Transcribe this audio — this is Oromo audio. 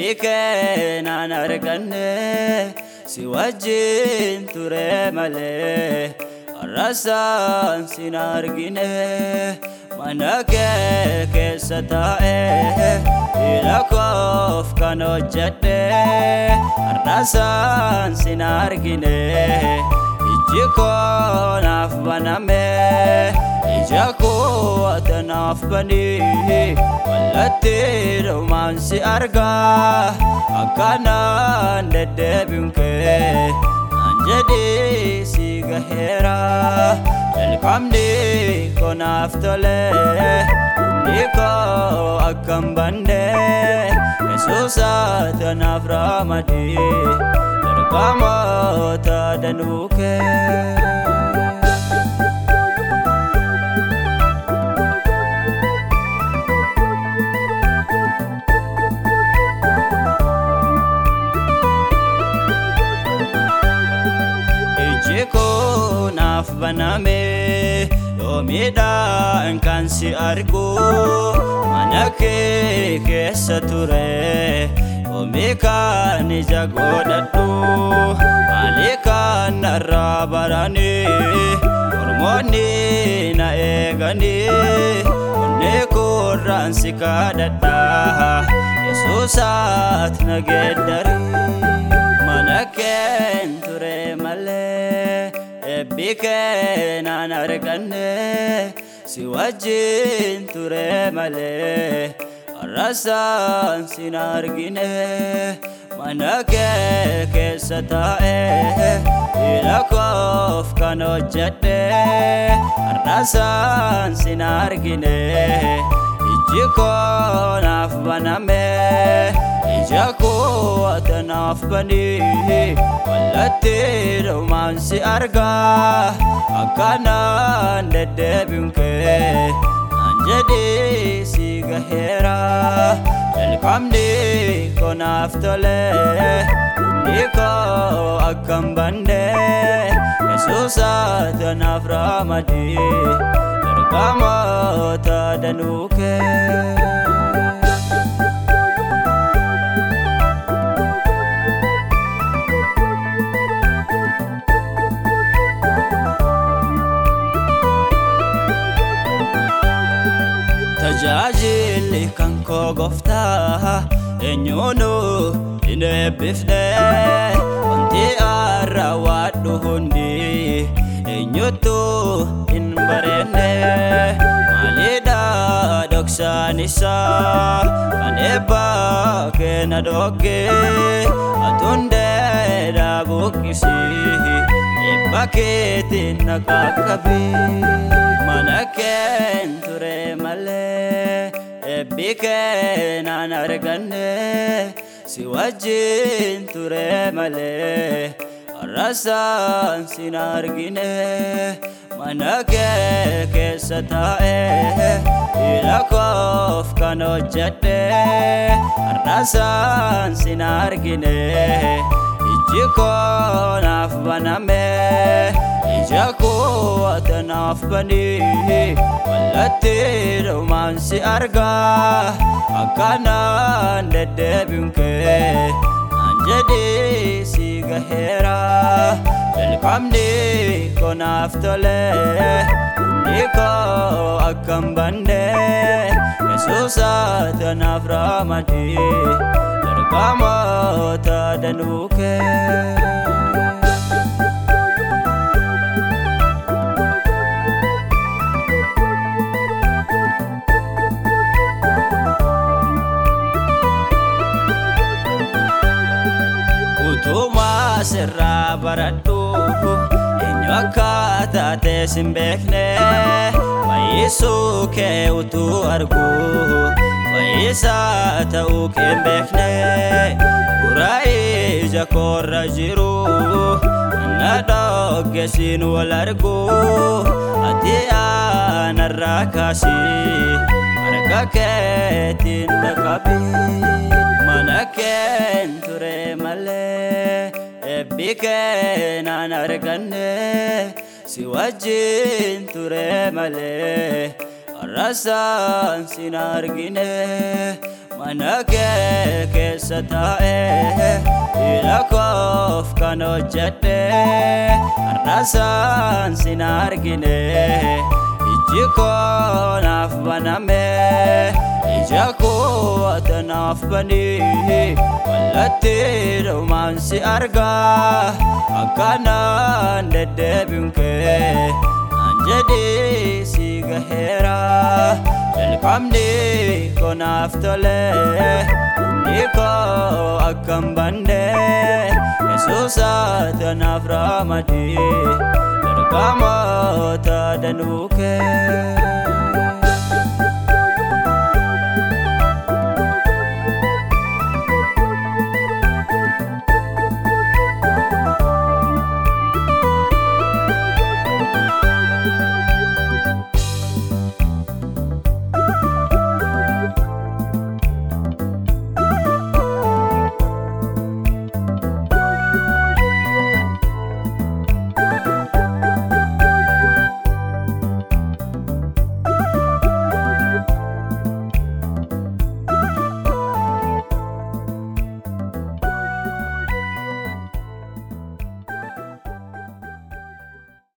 keen ture malee eebbi keenan arganne si wajjin ture malee har'asaan sin argine mana kee keessa taa'ee hidha koof kan hojjedhe har'asaan sin argine ijji koo naaf baname ija koo atanaaf banii wallatti dhumaan si argaa akkanaan deddeebiin kee naan jedhii si gaheera jalqabni koo naaf tole humni koo akkam banne yesuusa tanaaf raamadii ergamoota danuu kee. iji koo naaf baname yoomiidhaan kan si argu mana kee keessa ture kan ija godhadhu maalii kan narraa barani mormoonni na eegani onni kurraan si kadhadha yesuusaat na geeddari mana keen ture malee eebbi keenan arganne si wajjin ture malee har'asaan sin argine mana kee keessa taa'ee hidha koof kan hojjedhe har'asaan sin argine ijji koo naaf baname ija koo atanaaf banii wallatti dhumaan si argaa akkanaan deddeebiin kee jedhii si gaheera jalqabni koo naaf tole humni koo akkam banne yesuusa tanaaf raamadii ergamoota danuu kee. Tajaajilli kan koo gooftaa eenyuunu hin eebbifne wanti arraawwadhu hundi eenyuttu hin bareenne maalidha dhoksaan isaa kan eebbaa keena dhogge atundeedha buqqisi eebba keetiin na ቢከን አናረገን ሲዋጅን ቱረ መለ አራሳን ሲናርጊን ማናገ ከሰታኤ ይላኮፍ ካኖጀደ አራሳን ሲናርጊን እጅ ኮናፍ ባናሜ ijji koo naaf baname ija koo atanaaf banii wallatti dhumaan si argaa akkanaan deddeebiin kee naan jedhii si gaheera jalqabni koo naaf tole humni koo akkam banne yesuusa tanaaf raamadii ergamoota danuu kee. Utuma sirraa baradhu eenyu akka taatee sin beekne fayyisuu kee utuu argu. Fayyisaa ta'uu kee hin beekne gura ija koorra jiru. Anna dhoggeessiin wal argu ati aanarraa kaasi harka keetiin na qabi mana keen ture malee eebbi keenan arganne si wajjin ture malee Arrasaan sin argine mana kee keessa taa'e hidha koof kan hojjedhe Arrasaan sin argine ijji koo naaf baname ija koo ata naaf banii wallatti dhumaan si argaa akkanaan deddeebiin kee naan jedhii si gaheera jalqabni koo naaf tole humni koo akkam banne yesuus ata naaf ramadii ergamoota danuu kee